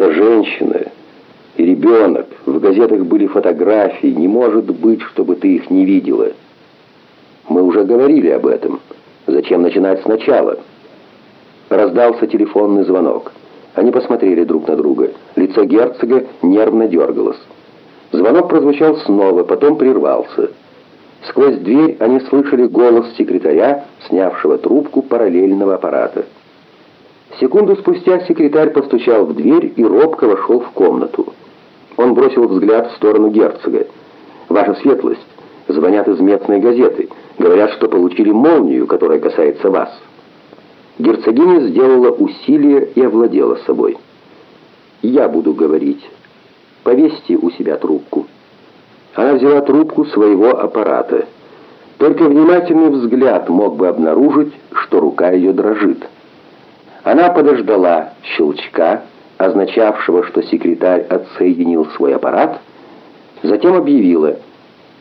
Это женщина и ребенок. В газетах были фотографии. Не может быть, чтобы ты их не видела. Мы уже говорили об этом. Зачем начинать сначала? Раздался телефонный звонок. Они посмотрели друг на друга. Лицо герцога нервно дергалось. Звонок прозвучал снова, потом прервался. Сквозь дверь они слышали голос секретаря, снявшего трубку параллельного аппарата. Секунду спустя секретарь постучал в дверь и робко вошел в комнату. Он бросил взгляд в сторону герцога. «Ваша светлость, звонят из местной газеты. Говорят, что получили молнию, которая касается вас». Герцогиня сделала усилие и овладела собой. «Я буду говорить. Повесьте у себя трубку». Она взяла трубку своего аппарата. Только внимательный взгляд мог бы обнаружить, что рука ее дрожит. Она подождала щелчка, означавшего, что секретарь отсоединил свой аппарат, затем объявила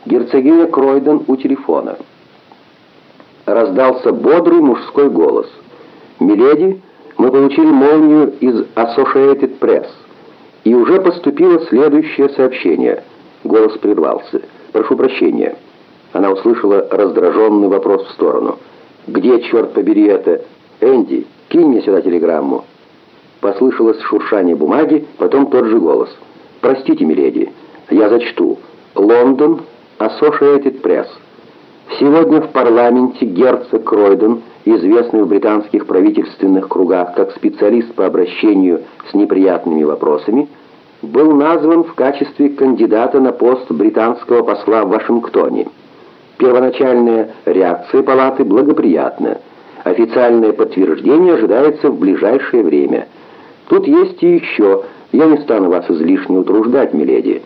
«Герцогиня Кройден у телефона». Раздался бодрый мужской голос. «Миледи, мы получили молнию из Associated Press, и уже поступило следующее сообщение». Голос прервался. «Прошу прощения». Она услышала раздраженный вопрос в сторону. «Где, черт побери, это? Энди, кинь мне сюда телеграмму». Послышалось шуршание бумаги, потом тот же голос. «Простите, миледи, я зачту. Лондон, Associated Press. Сегодня в парламенте герцог Кройден, известный в британских правительственных кругах как специалист по обращению с неприятными вопросами, был назван в качестве кандидата на пост британского посла в Вашингтоне. Первоначальная реакция палаты благоприятна. Официальное подтверждение ожидается в ближайшее время – Тут есть и еще. Я не стану вас излишне утруждать, миледи.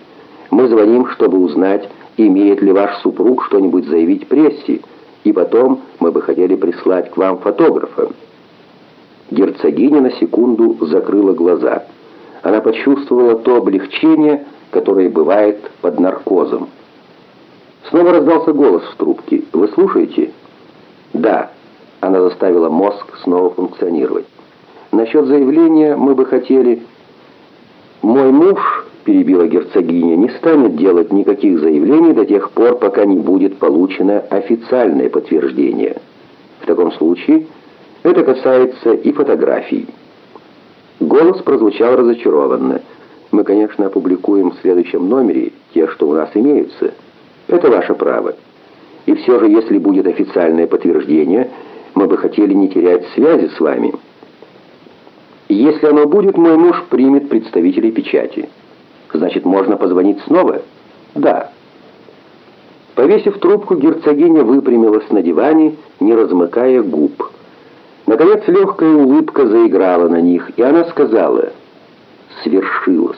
Мы звоним, чтобы узнать, имеет ли ваш супруг что-нибудь заявить прессе, и потом мы бы хотели прислать к вам фотографа». Герцогиня на секунду закрыла глаза. Она почувствовала то облегчение, которое бывает под наркозом. Снова раздался голос в трубке. «Вы слушаете?» «Да». Она заставила мозг снова функционировать. Насчет заявления мы бы хотели... Мой муж, перебила герцогиня, не станет делать никаких заявлений до тех пор, пока не будет получено официальное подтверждение. В таком случае это касается и фотографий. Голос прозвучал разочарованно. Мы, конечно, опубликуем в следующем номере те, что у нас имеются. Это ваше право. И все же, если будет официальное подтверждение, мы бы хотели не терять связи с вами. Если оно будет, мой муж примет представителей печати. Значит, можно позвонить снова? Да. Повесив трубку, герцогиня выпрямилась на диване, не размыкая губ. Наконец легкая улыбка заиграла на них, и она сказала «Свершилось».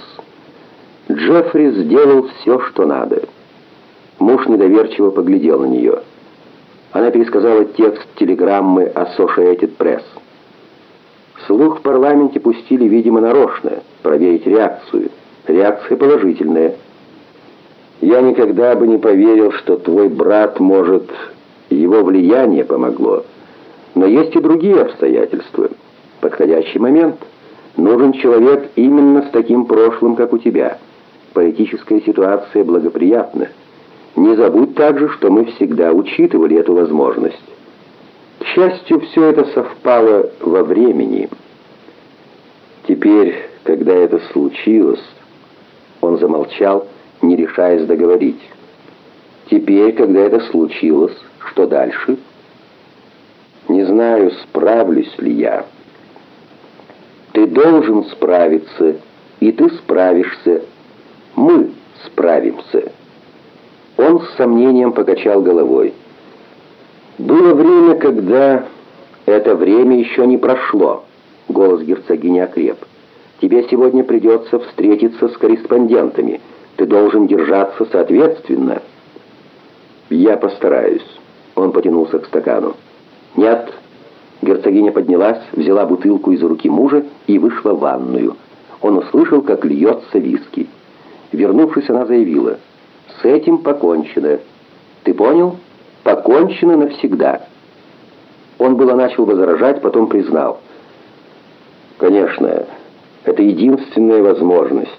Джеффри сделал все, что надо. Муж недоверчиво поглядел на нее. Она пересказала текст телеграммы Associated Press. Слух в парламенте пустили, видимо, нарочно, проверить реакцию. Реакция положительная. Я никогда бы не поверил, что твой брат может... Его влияние помогло. Но есть и другие обстоятельства. Подходящий момент. Нужен человек именно с таким прошлым, как у тебя. Политическая ситуация благоприятна. Не забудь также, что мы всегда учитывали эту возможность. К счастью, все это совпало во времени. Теперь, когда это случилось, он замолчал, не решаясь договорить. Теперь, когда это случилось, что дальше? Не знаю, справлюсь ли я. Ты должен справиться, и ты справишься. Мы справимся. Он с сомнением покачал головой. Было время, когда это время еще не прошло. Голос герцогини окреп. Тебе сегодня придется встретиться с корреспондентами. Ты должен держаться соответственно. Я постараюсь. Он потянулся к стакану. Нет. Герцогиня поднялась, взяла бутылку из руки мужа и вышла в ванную. Он услышал, как льется виски. Вернувшись, она заявила: "С этим покончено. Ты понял?" покончено навсегда. Он было начал возражать, потом признал. Конечно, Это единственная возможность.